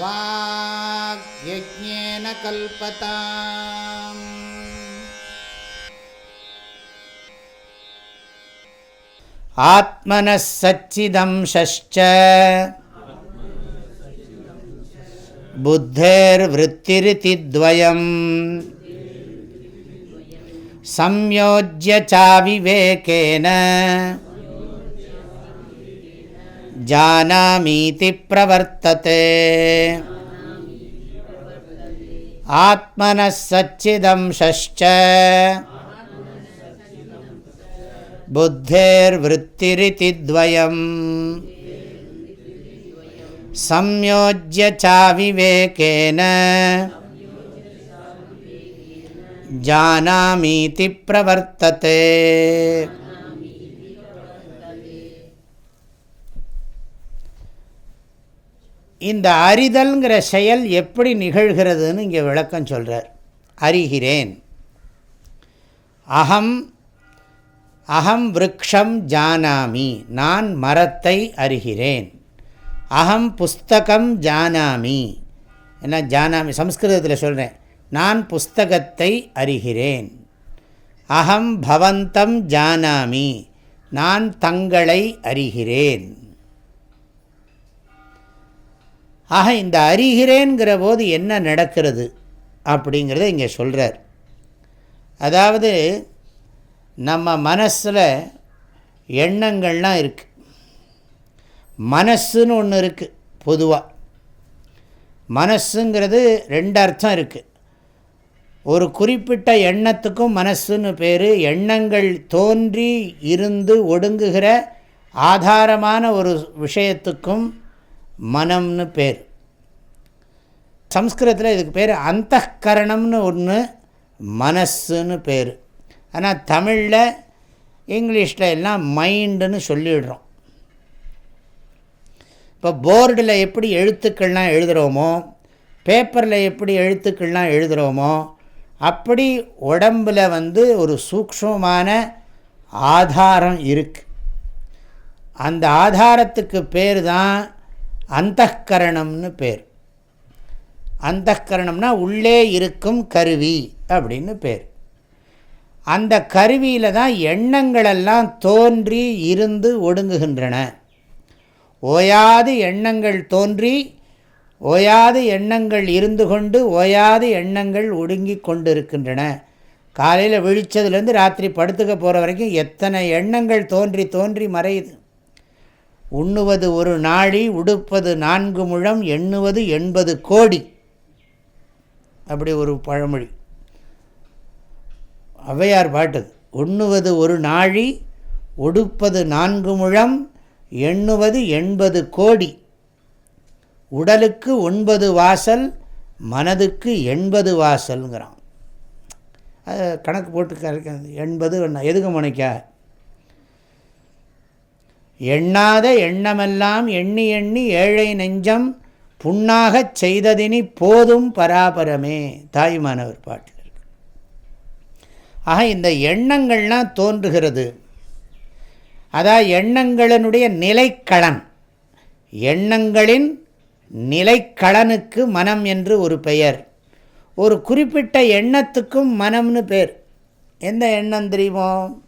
वाग्यज्ञेन कल्पताम् आत्मनः सच्चिदंशश्च बुद्धेर्वृत्तिरिति द्वयम् संयोज्य चाविवेकेन जानामीति प्रवर्तते आत्मनः सच्चिदंशश्च बुद्धेर्वृत्तिरिति द्वयम् संयोज्य चाविवेकेन जानामीति प्रवर्तते இந்த அறிதல்ங்கிற செயல் எப்படி நிகழ்கிறதுன்னு இங்கே விளக்கம் சொல்கிறார் அறிகிறேன். அகம் அகம் விரக்ஷம் ஜானாமி. நான் மரத்தை அறிகிறேன். அகம் புஸ்தகம் ஜானாமி. என்ன ஜானாமி? சம்ஸ்கிருதத்தில் சொல்கிறேன் நான் புஸ்தகத்தை அறிகிறேன். அகம் பவந்தம் ஜானாமி. நான் தங்களை அறிகிறேன். ஆக இந்த அறிகிறேன்கிற போது என்ன நடக்கிறது அப்படிங்கிறத இங்கே சொல்கிறார் அதாவது நம்ம மனசில் எண்ணங்கள்லாம் இருக்குது மனசுன்னு ஒன்று இருக்குது பொதுவாக மனசுங்கிறது ரெண்டு அர்த்தம் இருக்குது ஒரு குறிப்பிட்ட எண்ணத்துக்கும் மனசுன்னு பேர் எண்ணங்கள் தோன்றி இருந்து ஒடுங்குகிற ஆதாரமான ஒரு விஷயத்துக்கும் மனம்னு பேர். சம்ஸ்கிருதத்தில் இதுக்கு பேர் அந்த கரணம்னு ஒன்று மனசுன்னு பேர். ஆனால் தமிழில் இங்கிலீஷில் எல்லாம் மைண்டுன்னு சொல்லிடுறோம். இப்போ போர்டில் எப்படி எழுத்துக்கள்லாம் எழுதுகிறோமோ பேப்பரில் எப்படி எழுத்துக்கள்லாம் எழுதுகிறோமோ அப்படி உடம்பில் வந்து ஒரு சூக்ஷமான ஆதாரம் இருக்குது அந்த ஆதாரத்துக்கு பேர் தான் அந்தகரணம்னு பேர். அந்தகரணம்னா உள்ளே இருக்கும் கருவி அப்படின்னு பேர். அந்த கருவியில் தான் எண்ணங்களெல்லாம் தோன்றி இருந்து ஒடுங்குகின்றன. ஓயாது எண்ணங்கள் தோன்றி ஓயாது எண்ணங்கள் இருந்து கொண்டு ஓயாது எண்ணங்கள் ஒடுங்கி கொண்டு இருக்கின்றன காலையில் விழித்ததுலேருந்து ராத்திரி படுத்துக்க போகிற வரைக்கும் எத்தனை எண்ணங்கள் தோன்றி தோன்றி மறையுது. உண்ணுவது ஒரு நாழி உடுப்பது நான்கு முழம் எண்ணுவது எண்பது கோடி. அப்படி ஒரு பழமொழி. ஔவையார் பாட்டது உண்ணுவது ஒரு நாழி உடுப்பது நான்கு முழம் எண்ணுவது எண்பது கோடி. உடலுக்கு ஒன்பது வாசல் மனதுக்கு எண்பது வாசல்ங்கிறான். அது கணக்கு போட்டு எண்பது எதுக்கு முனைக்க எண்ணாத எண்ணமெல்லாம் எண்ணி எண்ணி ஏழை நெஞ்சம் புண்ணாகச் செய்ததினி போதும் பராபரமே. தாய்மானவர் பாட்டில். இருக்கு ஆக இந்த எண்ணங்கள்லாம் தோன்றுகிறது. அதான் எண்ணங்களினுடைய நிலைக்களன் எண்ணங்களின் நிலைக்களனுக்கு மனம் என்று ஒரு பெயர். ஒரு குறிப்பிட்ட எண்ணத்துக்கும் மனம்னு பேர். எந்த எண்ணம் தெரியுமோ?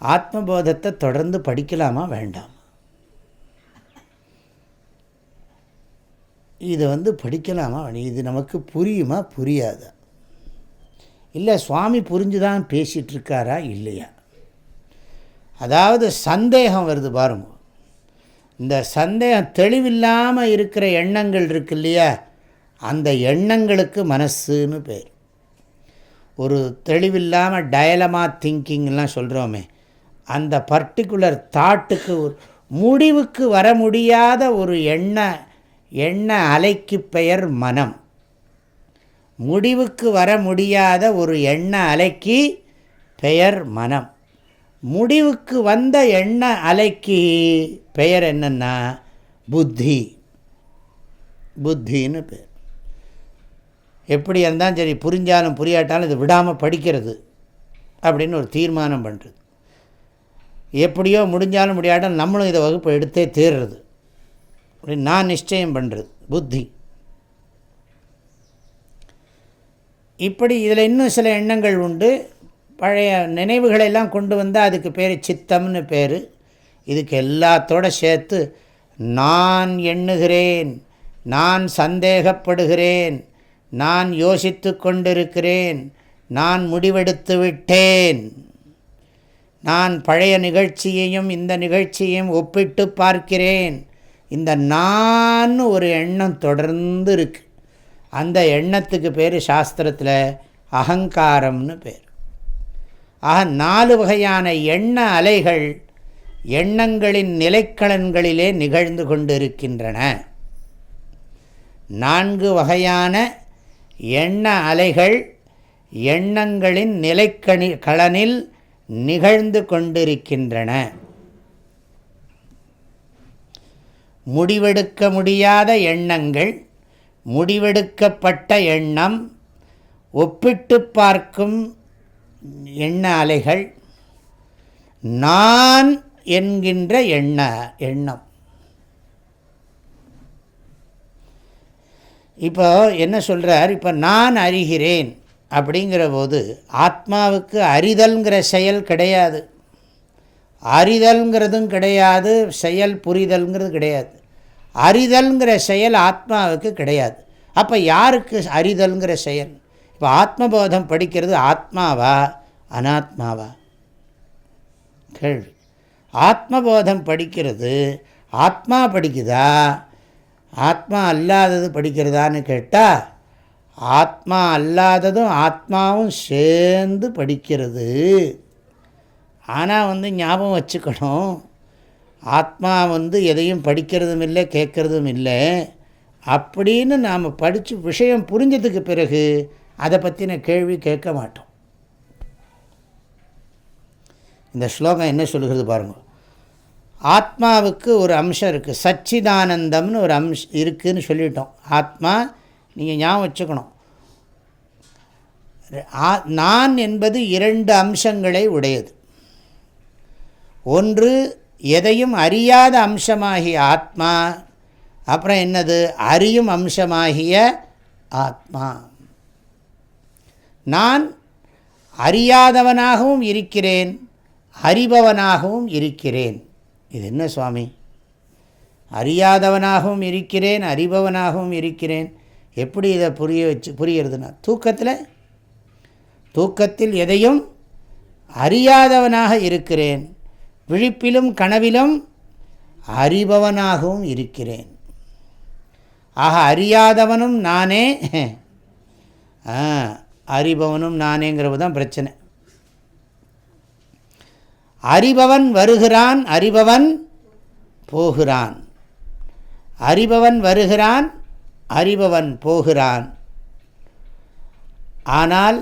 ஆத்மபோதத்தை தொடர்ந்து படிக்கலாமா வேண்டாம்? இதை வந்து படிக்கலாமா? இது நமக்கு புரியுமா? புரியாதா? இல்லை சுவாமி புரிஞ்சு தான் பேசிகிட்ருக்காரா? இல்லையா? அதாவது சந்தேகம் வருது பாருங்க. இந்த சந்தேகம் தெளிவில்லாமல் இருக்கிற எண்ணங்கள் இருக்கு இல்லையா? அந்த எண்ணங்களுக்கு மனசுன்னு பேர். ஒரு தெளிவில்லாமல் டயலமா திங்கிங்லாம் சொல்கிறோமே அந்த பர்டிகுலர் தாட்டுக்கு ஒரு முடிவுக்கு வர முடியாத ஒரு எண்ண எண்ண அலைக்கு பெயர் மனம். முடிவுக்கு வர முடியாத ஒரு எண்ண அலைக்கு பெயர் மனம். முடிவுக்கு வந்த எண்ண அலைக்கு பெயர் என்னென்னா புத்தி. புத்தின்னு பேர். எப்படி இருந்தாலும் சரி புரிஞ்சாலும் புரியாட்டாலும் இது விடாமல் படிக்கிறது. அப்படின்னு ஒரு தீர்மானம் பண்ணுறது எப்படியோ முடிஞ்சாலும் முடியாட்டாலும் நம்மளும் இதை வகுப்பு எடுத்தே தீர்றது. அப்படின்னு நான் நிச்சயம் பண்ணுறது புத்தி. இப்படி இதில் இன்னும் சில எண்ணங்கள் உண்டு. பழைய நினைவுகளெல்லாம் கொண்டு வந்தால் அதுக்கு பேர் சித்தம்னு பேர். இதுக்கு எல்லாத்தோட சேர்த்து நான் எண்ணுகிறேன் நான் சந்தேகப்படுகிறேன் நான் யோசித்து கொண்டிருக்கிறேன் நான் முடிவெடுத்து விட்டேன். நான் பழைய நிகழ்ச்சியையும் இந்த நிகழ்ச்சியையும் ஒப்பிட்டு பார்க்கிறேன். இந்த நான் ஒரு எண்ணம் தொடர்ந்து இருக்கு அந்த எண்ணத்துக்கு பேர் சாஸ்திரத்தில் அகங்காரம்னு பேர். ஆக நாலு வகையான எண்ண அலைகள் எண்ணங்களின் நிலைக்களன்களிலே நிகழ்ந்து கொண்டிருக்கின்றன. நான்கு வகையான எண்ண அலைகள் எண்ணங்களின் நிலைக்கணி களனில் நிகழ்ந்து கொண்டிருக்கின்றன. முடிவெடுக்க முடியாத எண்ணங்கள் முடிவெடுக்கப்பட்ட எண்ணம் ஒப்பிட்டு பார்க்கும் எண்ண அலைகள் நான் என்கின்ற எண்ண எண்ணம். இப்போ என்ன சொல்கிறார் இப்போ நான் அறிகிறேன். அப்படிங்கிற போது ஆத்மாவுக்கு அறிதல்ங்கிற செயல் கிடையாது. அறிதல்ங்கிறதும் கிடையாது செயல் புரிதல்ங்கிறது கிடையாது. அறிதல்ங்கிற செயல் ஆத்மாவுக்கு கிடையாது. அப்போ யாருக்கு அறிதல்ங்கிற செயல்? இப்போ ஆத்மபோதம் படிக்கிறது ஆத்மாவா அனாத்மாவா? கேள்வி. ஆத்மபோதம் படிக்கிறது ஆத்மா படிக்குதா? ஆத்மா அல்லாதது படிக்கிறதான்னு கேட்டால் ஆத்மா அல்லாததும் ஆத்மாவும் சேர்ந்து படிக்கிறது. ஆனால் வந்து ஞாபகம் வச்சுக்கணும். ஆத்மா வந்து எதையும் படிக்கிறதும் இல்லை கேட்குறதும் இல்லை. அப்படின்னு நாம் படித்து விஷயம் புரிஞ்சதுக்கு பிறகு அதை பற்றின கேள்வி கேட்க மாட்டோம். இந்த ஸ்லோகம் என்ன சொல்கிறது பாருங்கள் ஆத்மாவுக்கு ஒரு அம்சம் இருக்குது சச்சிதானந்தம்னு ஒரு அம்ஷ் இருக்குதுன்னு சொல்லிட்டோம். ஆத்மா நீங்கள் ஞாபகம் வச்சுக்கணும். நான் என்பது இரண்டு அம்சங்களை உடையது. ஒன்று எதையும் அறியாத அம்சமாகிய ஆத்மா. அப்புறம் என்னது? அறியும் அம்சமாகிய ஆத்மா. நான் அறியாதவனாகவும் இருக்கிறேன் அறிபவனாகவும் இருக்கிறேன். இது என்ன சுவாமி? அறியாதவனாகவும் இருக்கிறேன் அறிபவனாகவும் இருக்கிறேன். எப்படி இதை புரிய வச்சு புரியறதுனா தூக்கத்தில்? தூக்கத்தில் எதையும் அறியாதவனாக இருக்கிறேன். விழிப்பிலும் கனவிலும் அறிபவனாகவும் இருக்கிறேன். ஆக அறியாதவனும் நானே அறிபவனும் நானேங்கிறது தான் பிரச்சனை. அறிபவன் வருகிறான் அறிபவன் போகிறான். அறிபவன் வருகிறான் அறிபவன் போகிறான். ஆனால்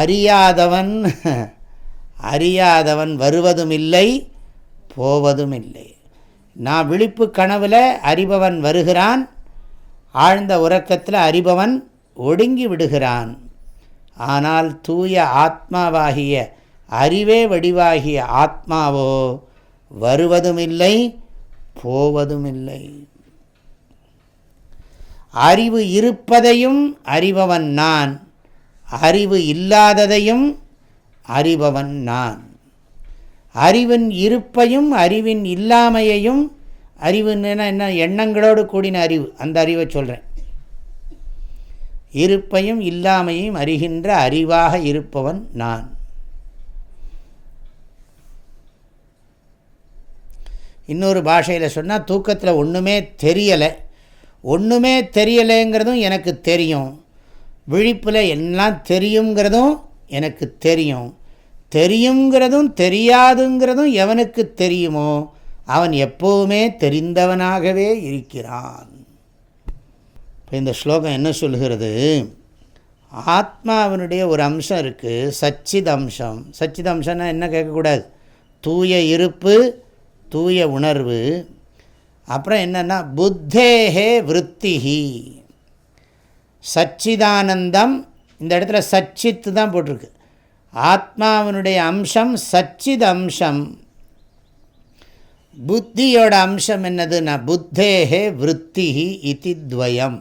அறியாதவன் அறியாதவன் வருவதும் இல்லை போவதும் இல்லை நான் விழிப்பு கனவில் அறிபவன் வருகிறான் ஆழ்ந்த உறக்கத்தில் அறிபவன் ஒடுங்கி விடுகிறான். ஆனால் தூய ஆத்மாவாகிய அறிவே வடிவாகிய ஆத்மாவோ வருவதுமில்லை போவதுமில்லை. அறிவு இருப்பதையும் அறிபவன் நான். அறிவு இல்லாததையும் அறிபவன் நான். அறிவின் இருப்பையும் அறிவின் இல்லாமையையும் அறிவு என்ன எண்ணங்களோடு கூடின அறிவு. அந்த அறிவை சொல்கிறேன் இருப்பையும் இல்லாமையும் அறிகின்ற அறிவாக இருப்பவன் நான். இன்னொரு பாஷையில் சொன்னால் தூக்கத்தில் ஒன்றுமே தெரியலை. ஒன்றுமே தெரியலைங்கிறதும் எனக்கு தெரியும். விழிப்பில் எல்லாம் தெரியுங்கிறதும் எனக்கு தெரியும். தெரியுங்கிறதும் தெரியாதுங்கிறதும் எவனுக்கு தெரியுமோ அவன் எப்போவுமே தெரிந்தவனாகவே இருக்கிறான். இப்போ இந்த ஸ்லோகம் என்ன சொல்கிறது ஆத்மாவினுடைய ஒரு அம்சம் இருக்குது சச்சித் அம்சம் சச்சித் அம்சம்னா என்ன கேட்கக்கூடாது? தூய இருப்பு தூய உணர்வு. அப்புறம் என்னென்னா புத்தேகே விற்த்திஹி சச்சிதானந்தம் இந்த இடத்துல சச்சித்து தான் போட்டிருக்கு. ஆத்மாவினுடைய அம்சம் சச்சித் அம்சம். புத்தியோட அம்சம் என்னதுன்னா புத்தேகே விற்பி இத்தி துவயம்.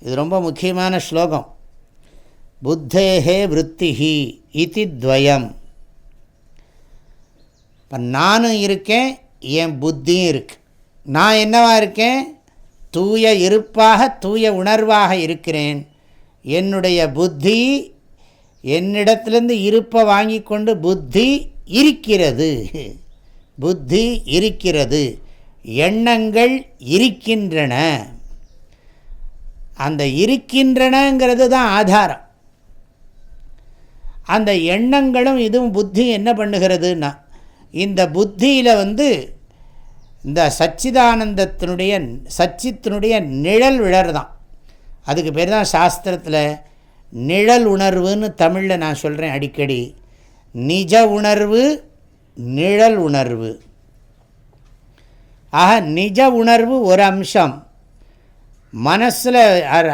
இது ரொம்ப முக்கியமான ஸ்லோகம். புத்தேகே விற்த்திஹி இத்தி துவயம். இப்போ நானும் இருக்கேன் என் புத்தியும் இருக்குது நான் என்னவாக இருக்கேன்? தூய இருப்பாக தூய உணர்வாக இருக்கிறேன். என்னுடைய புத்தி என்னிடத்துலேருந்து இருப்பை வாங்கி கொண்டு புத்தி இருக்கிறது. புத்தி இருக்கிறது. எண்ணங்கள் இருக்கின்றன. அந்த இருக்கின்றனங்கிறது தான் ஆதாரம். அந்த எண்ணங்களும் இதுவும் புத்தி என்ன பண்ணுகிறதுன்னா இந்த புத்தியில் வந்து இந்த சச்சிதானந்தத்தினுடைய சச்சித்தினுடைய நிழல் விழறதான் அதுக்கு பேர் தான் சாஸ்திரத்தில் நிழல் உணர்வுன்னு தமிழில் நான் சொல்கிறேன் அடிக்கடி. நிஜ உணர்வு நிழல் உணர்வு. ஆக நிஜ உணர்வு ஒரு அம்சம். மனசில்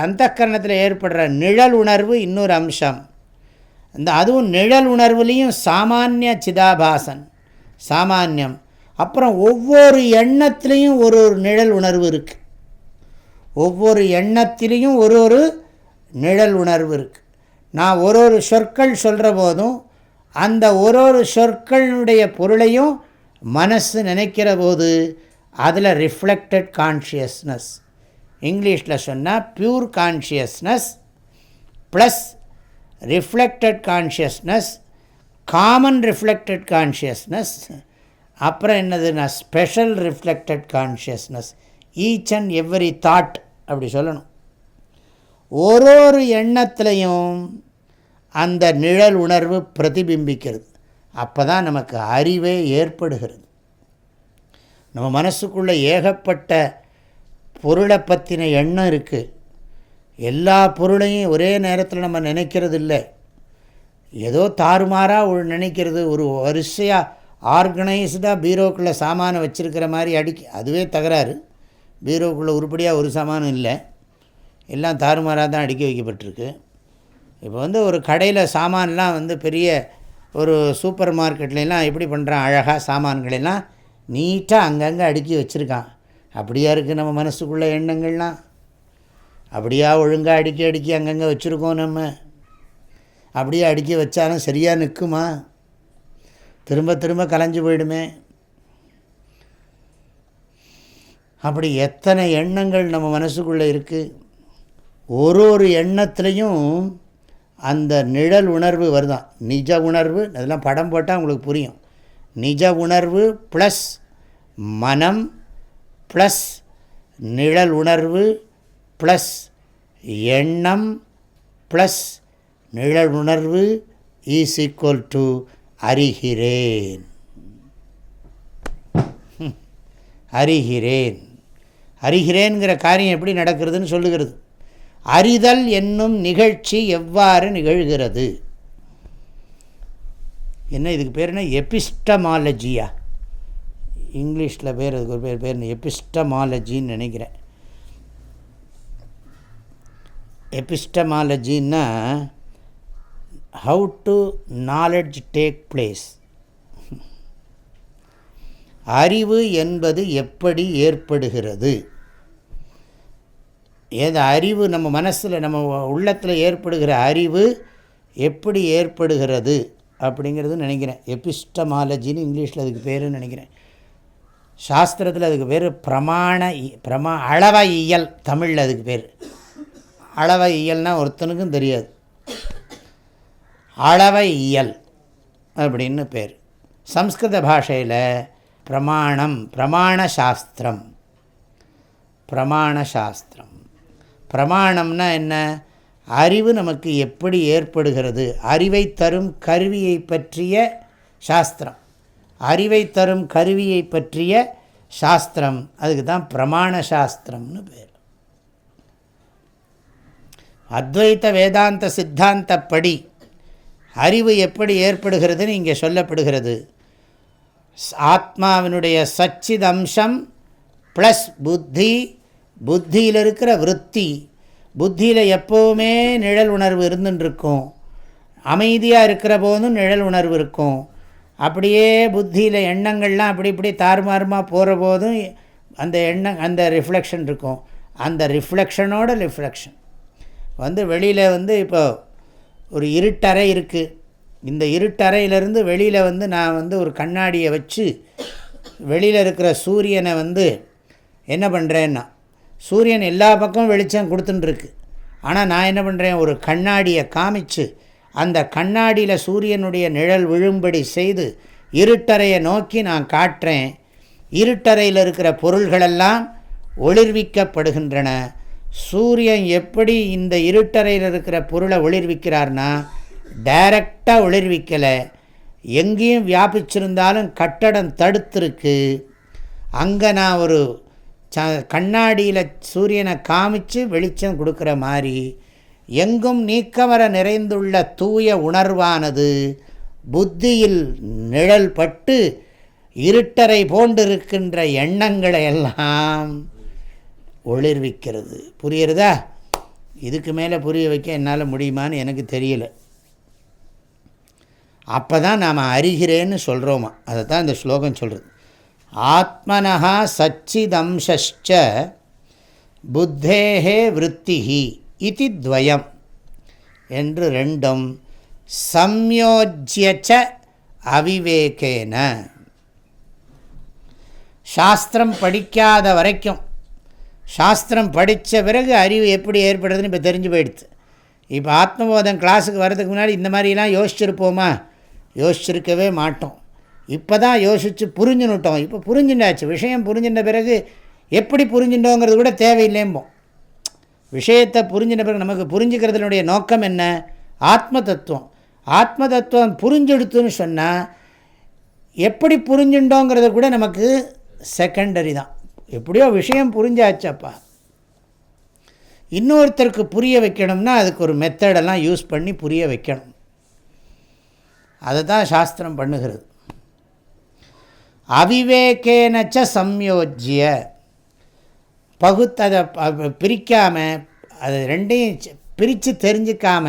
அந்த கரணத்தில் ஏற்படுற நிழல் உணர்வு இன்னொரு அம்சம். இந்த அதுவும் நிழல் உணர்வுலேயும் சாமானிய சிதாபாசன். சாமானியம். அப்புறம் ஒவ்வொரு எண்ணத்துலேயும் ஒரு ஒரு நிழல் உணர்வு இருக்குது ஒவ்வொரு எண்ணத்திலையும் ஒரு ஒரு நிழல் உணர்வு இருக்குது நான் ஒரு ஒரு சொற்கள் சொல்கிற போதும் அந்த ஒரு ஒரு சொற்களுடைய பொருளையும் மனசு நினைக்கிற போது அதில் ரிஃப்ளெக்டட் கான்ஷியஸ்னஸ் இங்கிலீஷில் சொன்னால் pure consciousness plus reflected consciousness common reflected consciousness அப்புறம் என்னதுன்னா special reflected consciousness each and every thought அப்படி சொல்லணும். ஒரு ஒரு எண்ணத்துலையும் அந்த நிழல் உணர்வு பிரதிபிம்பிக்கிறது. அப்போ தான் நமக்கு அறிவே ஏற்படுகிறது. நம்ம மனசுக்குள்ளே ஏகப்பட்ட பொருளை பற்றின எண்ணம் இருக்குது எல்லா பொருளையும் ஒரே நேரத்தில் நம்ம நினைக்கிறது இல்லை ஏதோ தாறுமாறாக நினைக்கிறது ஒரு வரிசையாக ஆர்கனைஸ்டாக பீரோக்குள்ளே சாமானை வச்சுருக்கிற மாதிரி அடிக்க அதுவே தகராறு. பீரோக்குள்ளே உருப்படியாக ஒரு சாமானும் இல்லை. எல்லாம் தாறுமாறாக தான் அடுக்கி வைக்கப்பட்டிருக்கு. இப்போ வந்து ஒரு கடையில் சாமான்லாம் வந்து பெரிய ஒரு சூப்பர் மார்க்கெட்லாம் எப்படி பண்ணுறான் அழகாக சாமான்களெல்லாம் நீட்டாக அங்கங்கே அடுக்கி வச்சுருக்கான். அப்படியா இருக்குது நம்ம மனசுக்குள்ளே எண்ணங்கள்லாம்? அப்படியா ஒழுங்காக அடுக்கி அடுக்கி அங்கங்கே வச்சுருக்கோம் நம்ம? அப்படியே அடுக்கி வச்சாலும் சரியாக நிற்குமா? திரும்ப திரும்ப கலைஞ்சு போயிடுமே. அப்படி எத்தனை எண்ணங்கள் நம்ம மனசுக்குள்ளே இருக்குது ஒரு ஒரு எண்ணத்துலேயும் அந்த நிழல் உணர்வு வருதான் நிஜ உணர்வு அதெல்லாம் படம் போட்டால் உங்களுக்கு புரியும். நிஜ உணர்வு ப்ளஸ் மனம் ப்ளஸ் நிழல் உணர்வு ப்ளஸ் எண்ணம் ப்ளஸ் நிழல் உணர்வு ஈஸ் ஈக்குவல் டு அறிகிறேன். அறிகிறேன். அறிகிறேன்கிற காரியம் எப்படி நடக்கிறதுன்னு சொல்லுகிறது. அறிதல் என்னும் நிகழ்ச்சி எவ்வாறு நிகழ்கிறது? என்ன இதுக்கு பேர் என்ன? எபிஸ்டமாலஜியா? இங்கிலீஷில் பேர் அதுக்கு ஒரு பேர் பேர் எபிஸ்டமாலஜின்னு நினைக்கிறேன். எபிஸ்டமாலஜின்னா how to knowledge take place அறிவு என்பது எப்படி ஏற்படுகிறது? ஏது அறிவு நம்ம மனசில் நம்ம உள்ளத்தில் ஏற்படுகிற அறிவு எப்படி ஏற்படுகிறது அப்படிங்கிறது நினைக்கிறேன். எபிஸ்டமாலஜின்னு இங்கிலீஷில் அதுக்கு பேருன்னு நினைக்கிறேன். சாஸ்திரத்தில் அதுக்கு பேர் பிரமாண பிரமா அளவ இயல் தமிழில் அதுக்கு பேர். அளவ இயல்னால் ஒருத்தனுக்கும் தெரியாது. அளவை இயல் அப்படின்னு பேர். சம்ஸ்கிருத பாஷையில் பிரமாணம் பிரமாண பிரமாணசாஸ்திரம். பிரமாண சாஸ்திரம் பிரமாணம்னா என்ன? அறிவு நமக்கு எப்படி ஏற்படுகிறது? அறிவை தரும் கருவியை பற்றிய சாஸ்திரம். அறிவை தரும் கருவியை பற்றிய சாஸ்திரம். அதுக்கு தான் பிரமாண சாஸ்திரம்னு பேர். அத்வைத்த வேதாந்த சித்தாந்தப்படி அறிவு எப்படி ஏற்படுகிறதுன்னு இங்கே சொல்லப்படுகிறது. ஆத்மாவினுடைய சச்சித் அம்சம் ப்ளஸ் புத்தி புத்தியில் இருக்கிற விற்பி புத்தியில் எப்போவுமே நிழல் உணர்வு இருந்துருக்கும் அமைதியாக இருக்கிற போதும் நிழல் உணர்வு இருக்கும். அப்படியே புத்தியில் எண்ணங்கள்லாம் அப்படி இப்படி தாறுமாறுமாக போகிற போதும் அந்த எண்ணம் அந்த ரிஃப்ளெக்ஷன் இருக்கும். அந்த ரிஃப்ளெக்ஷனோட ரிஃப்ளெக்ஷன் வந்து வெளியில் வந்து இப்போது ஒரு இருட்டறை இருக்குது இந்த இருட்டறையிலேருந்து வெளியில் வந்து நான் வந்து ஒரு கண்ணாடியை வச்சு வெளியில் இருக்கிற சூரியனை வந்து என்ன பண்ணுறேன்னா சூரியன் எல்லா பக்கமும் வெளிச்சம் கொடுத்துட்டுருக்கு. ஆனால் நான் என்ன பண்ணுறேன் ஒரு கண்ணாடியை காமிச்சு அந்த கண்ணாடியில் சூரியனுடைய நிழல் விழும்படி செய்து இருட்டறையை நோக்கி நான் காட்டுறேன். இருட்டறையில் இருக்கிற பொருள்களெல்லாம் ஒளிர்விக்கப்படுகின்றன. சூரியன் எப்படி இந்த இருட்டறையில் இருக்கிற பொருளை ஒளிர்விக்கிறார்னா டைரக்டாக ஒளிர்விக்கலை. எங்கேயும் வியாபிச்சிருந்தாலும் கட்டடம் தடுத்துருக்கு. அங்கே நான் ஒரு ச கண்ணாடியில் சூரியனை காமிச்சு வெளிச்சம் கொடுக்குற மாதிரி எங்கும் நீக்கமர நிறைந்துள்ள தூய உணர்வானது புத்தியில் நிழல் பட்டு இருட்டரை போன்றிருக்கின்ற எண்ணங்களை எல்லாம் ஒளிர்விக்கிறது. புரியுறதா இதுக்கு மேலே புரிய வைக்க என்னால் முடியுமான்னு எனக்கு தெரியல. அப்போ தான் நாம் அறிகிறேன்னு சொல்கிறோமா அதை தான் இந்த ஸ்லோகம் சொல்கிறது ஆத்மனா சச்சிதம்சச்ச புத்தேகே விற்த்திஹி இது துவயம் என்று ரெண்டும் சம்யோஜ்யச்ச அவிவேகேன. சாஸ்திரம் படிக்காத வரைக்கும் சாஸ்திரம் படித்த பிறகு அறிவு எப்படி ஏற்படுறதுன்னு இப்போ தெரிஞ்சு போயிடுது. இப்போ ஆத்மபோதம் கிளாஸுக்கு வர்றதுக்கு முன்னாடி இந்த மாதிரிலாம் யோசிச்சிருப்போமா? யோசிச்சிருக்கவே மாட்டோம். இப்போ தான் யோசித்து புரிஞ்சுனுட்டோம் இப்போ புரிஞ்சுட்டாச்சு. விஷயம் புரிஞ்சின்ற பிறகு எப்படி புரிஞ்சுட்டோங்கிறது கூட தேவையில்லேம்போம். விஷயத்தை புரிஞ்சின பிறகு நமக்கு புரிஞ்சுக்கிறதுனுடைய நோக்கம் என்ன? ஆத்ம தத்துவம் ஆத்ம தத்துவம் புரிஞ்செடுத்துன்னு சொன்னால் எப்படி புரிஞ்சுட்டோங்கிறது கூட நமக்கு செகண்டரி தான். எப்படியோ விஷயம் புரிஞ்சாச்சப்பா. இன்னொருத்தருக்கு புரிய வைக்கணும்னா அதுக்கு ஒரு மெத்தடெல்லாம் யூஸ் பண்ணி புரிய வைக்கணும். அதை தான் சாஸ்திரம் பண்ணுகிறது. அவிவேகேனச்ச சம்யோஜ்ய. பகுத்ததை பிரிக்காமல் அது ரெண்டையும் பிரித்து தெரிஞ்சிக்காம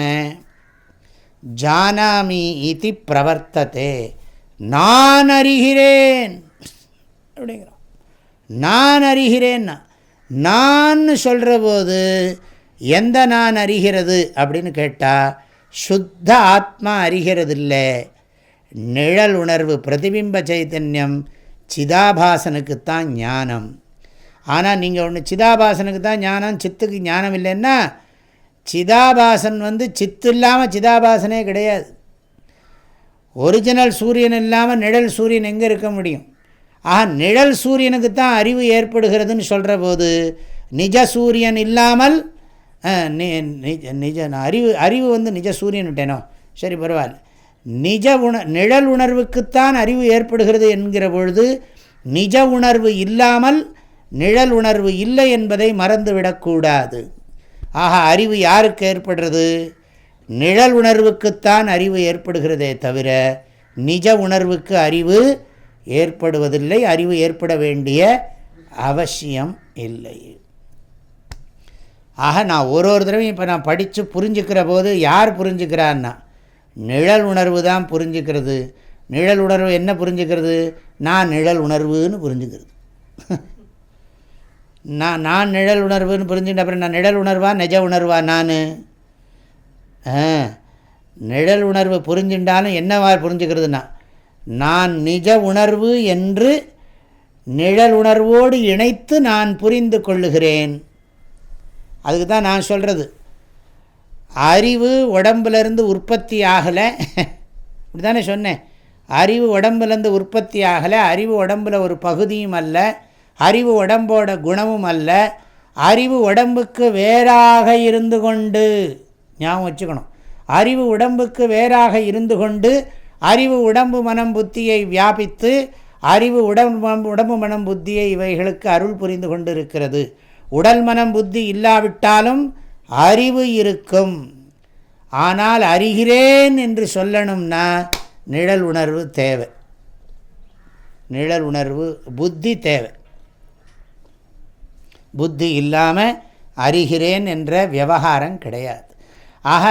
ஜானாமி இது பிரவர்த்ததே. நான் அறிகிறேன். அப்படிங்கிறோம் நான் அறிகிறேன்னா நான் சொல்கிற போது எந்த நான் அறிகிறது அப்படின்னு கேட்டால் சுத்த ஆத்மா அறிகிறது இல்லை நிழல் உணர்வு பிரதிபிம்ப சைத்தன்யம் சிதாபாசனுக்குத்தான் ஞானம். ஆனால் நீங்கள் ஒன்று சிதாபாசனுக்கு தான் ஞானம் சித்துக்கு ஞானம் இல்லைன்னா சிதாபாசன் வந்து சித்து இல்லாமல் சிதாபாசனே கிடையாது. ஒரிஜினல் சூரியன் இல்லாமல் நிழல் சூரியன் எங்கே இருக்க முடியும்? ஆக நிழல் சூரியனுக்கு தான் அறிவு ஏற்படுகிறதுன்னு சொல்கிற போது நிஜ சூரியன் இல்லாமல் நிஜ அறிவு அறிவு வந்து நிஜ சூரியன் விட்டேனோ சரி பரவாயில்ல. நிஜ உண நிழல் உணர்வுக்குத்தான் அறிவு ஏற்படுகிறது என்கிற பொழுது நிஜ உணர்வு இல்லாமல் நிழல் உணர்வு இல்லை என்பதை மறந்துவிடக்கூடாது. ஆக அறிவு யாருக்கு ஏற்படுறது? நிழல் உணர்வுக்குத்தான் அறிவு ஏற்படுகிறதே தவிர நிஜ உணர்வுக்கு அறிவு ஏற்படுவதில்லை அறிவு ஏற்பட வேண்டிய அவசியம் இல்லை. ஆக நான் ஒரு ஒரு தடவையும் இப்போ நான் படித்து புரிஞ்சுக்கிற போது யார் புரிஞ்சுக்கிறான்னா நிழல் உணர்வு தான் புரிஞ்சுக்கிறது. நிழல் உணர்வு என்ன புரிஞ்சுக்கிறது? நான் நிழல் உணர்வுன்னு புரிஞ்சுக்கிறது. நான் நான் நிழல் உணர்வுன்னு புரிஞ்சுக்கிட்ட அப்புறம் நான் நிழல் உணர்வா நிஜ உணர்வா நான்? நிழல் உணர்வு புரிஞ்சுட்டாலும் என்னவா புரிஞ்சுக்கிறதுனா நான் நிஜ உணர்வு என்று நிழல் உணர்வோடு இணைத்து நான் புரிந்து கொள்ளுகிறேன். அதுக்கு தான் நான் சொல்கிறது அறிவு உடம்புலேருந்து உற்பத்தி ஆகலை. இப்படி தானே சொன்னேன். அறிவு உடம்புலேருந்து உற்பத்தி ஆகலை. அறிவு உடம்பில் ஒரு பகுதியும் அல்ல. அறிவு உடம்போட குணமும் அல்ல. அறிவு உடம்புக்கு வேறாக இருந்து கொண்டு ஞாபகம் வச்சுக்கணும். அறிவு உடம்புக்கு வேறாக இருந்து கொண்டு அறிவு உடம்பு மனம் புத்தியை வியாபித்து அறிவு உடம்பு உடம்பு மனம் புத்தியை இவைகளுக்கு அருள் புரிந்து கொண்டு இருக்கிறது உடல் மனம் புத்தி இல்லாவிட்டாலும் அறிவு இருக்கும். ஆனால் அறிகிறேன் என்று சொல்லணும்னா நிழல் உணர்வு தேவை. நிழல் உணர்வு புத்தி தேவை. புத்தி இல்லாமல் அறிகிறேன் என்ற விவகாரம் கிடையாது. ஆக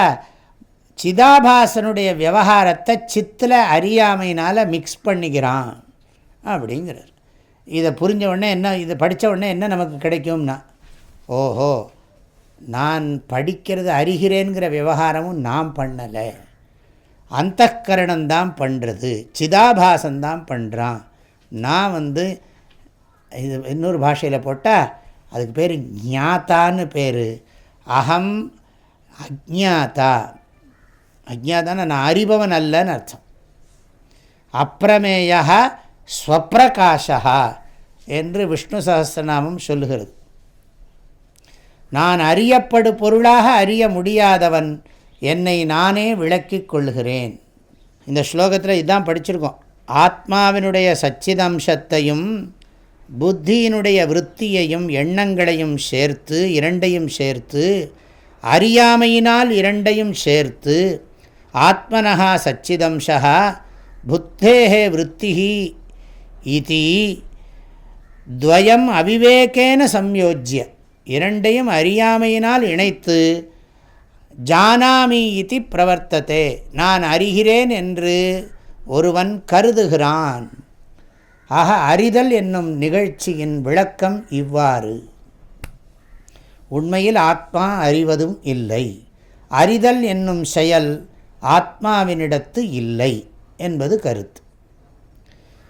சிதாபாசனுடைய விவகாரத்தை சித்தில் அறியாமையினால் மிக்ஸ் பண்ணிக்கிறான் அப்படிங்கிறார். இதை புரிஞ்ச உடனே என்ன இதை படித்த உடனே என்ன நமக்கு கிடைக்கும்னா ஓஹோ நான் படிக்கிறது அறிகிறேங்கிற விவகாரமும் நான் பண்ணலை. அந்த கரணம்தான் பண்ணுறது சிதாபாசந்தான் பண்ணுறான் நான் வந்து இது இன்னொரு பாஷையில் போட்டால் அதுக்கு பேர் ஞாத்தான்னு பேர். அகம் அஜாத்தா அஜாதான நான் அறிபவன் அல்லன்னு அர்த்தம். அப்பிரமேயா ஸ்வப்பிரகாஷா என்று விஷ்ணு சகசிரநாமம் சொல்லுகிறது. நான் அறியப்படு பொருளாக அறிய முடியாதவன் என்னை நானே விளக்கிக் கொள்கிறேன். இந்த ஸ்லோகத்தில் இதுதான் படிச்சிருக்கோம். ஆத்மாவினுடைய சச்சிதம்சத்தையும் புத்தியினுடைய விற்த்தியையும் எண்ணங்களையும் சேர்த்து இரண்டையும் சேர்த்து அறியாமையினால் இரண்டையும் சேர்த்து ஆத்மனஹா சச்சிதம்சா புத்தேः விற்த்திஹி இது துவயம் அவிவேகேன சம்யோஜ்ய. இரண்டையும் அறியாமையினால் இணைத்து ஜானாமி இது பிரவர்த்ததே. நான் அறிகிறேன் என்று ஒருவன் கருதுகிறான். ஆக அறிதல் என்னும் நிகழ்ச்சியின் விளக்கம் இவ்வாறு. உண்மையில் ஆத்மா அறிவதும் இல்லை. அறிதல் என்னும் செயல் ஆத்மாவினிடத்து இல்லை என்பது கருத்து.